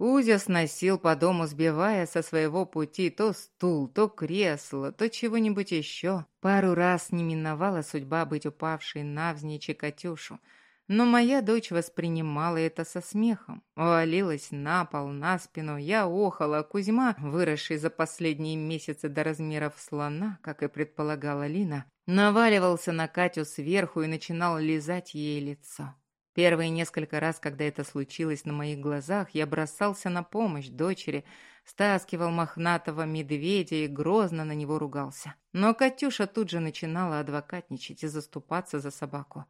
Кузя сносил по дому, сбивая со своего пути то стул, то кресло, то чего-нибудь еще. Пару раз не миновала судьба быть упавшей навзничь и Катюшу. Но моя дочь воспринимала это со смехом. Валилась на пол, на спину. Я охала, а Кузьма, выросший за последние месяцы до размеров слона, как и предполагала Лина, наваливался на Катю сверху и начинал лизать ей лицо. Первые несколько раз, когда это случилось на моих глазах, я бросался на помощь дочери, стаскивал мохнатого медведя и грозно на него ругался. Но Катюша тут же начинала адвокатничать и заступаться за собаку,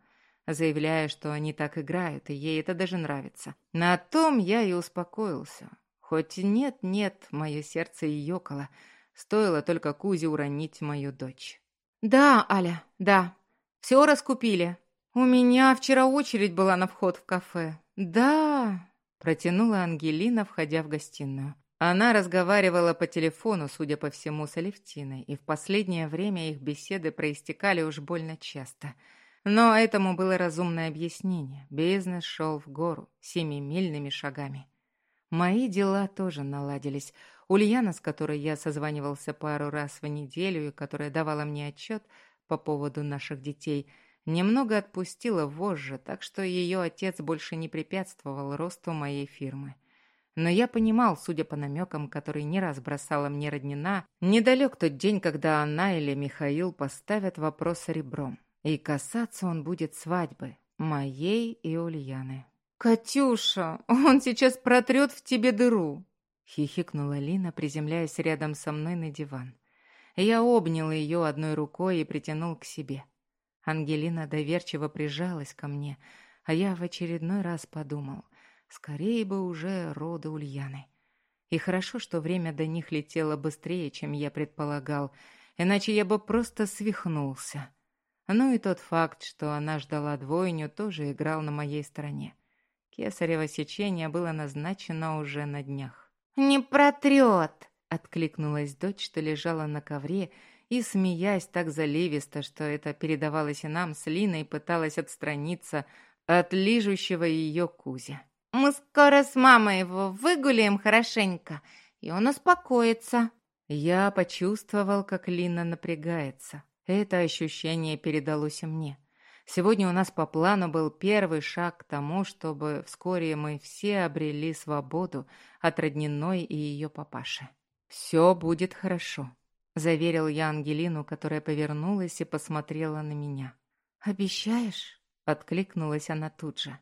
заявляя, что они так играют, и ей это даже нравится. На том я и успокоился. Хоть нет-нет, мое сердце и ёкало, стоило только Кузе уронить мою дочь. «Да, Аля, да, все раскупили», «У меня вчера очередь была на вход в кафе». «Да», – протянула Ангелина, входя в гостиную. Она разговаривала по телефону, судя по всему, с Алевтиной, и в последнее время их беседы проистекали уж больно часто. Но этому было разумное объяснение. Бизнес шел в гору семимильными шагами. Мои дела тоже наладились. Ульяна, с которой я созванивался пару раз в неделю и которая давала мне отчет по поводу наших детей – немного отпустила вожжи, так что ее отец больше не препятствовал росту моей фирмы. Но я понимал, судя по намекам, которые не раз бросала мне роднина, недалек тот день, когда она или Михаил поставят вопрос ребром. И касаться он будет свадьбы, моей и Ульяны. «Катюша, он сейчас протрет в тебе дыру!» Хихикнула Лина, приземляясь рядом со мной на диван. Я обнял ее одной рукой и притянул к себе. Ангелина доверчиво прижалась ко мне, а я в очередной раз подумал, скорее бы уже роды Ульяны. И хорошо, что время до них летело быстрее, чем я предполагал, иначе я бы просто свихнулся. Ну и тот факт, что она ждала двойню, тоже играл на моей стороне. Кесарево сечение было назначено уже на днях. «Не протрет!» — откликнулась дочь, что лежала на ковре и, смеясь так заливисто, что это передавалось и нам с Линой, пыталась отстраниться от лижущего ее Кузя. «Мы скоро с мамой его выгуляем хорошенько, и он успокоится». Я почувствовал, как Лина напрягается. Это ощущение передалось и мне. Сегодня у нас по плану был первый шаг к тому, чтобы вскоре мы все обрели свободу от родниной и ее папаши. Все будет хорошо. Заверил я Ангелину, которая повернулась и посмотрела на меня. «Обещаешь?» — откликнулась она тут же.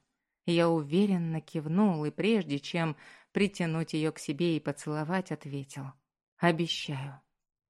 Я уверенно кивнул, и прежде чем притянуть ее к себе и поцеловать, ответил. «Обещаю».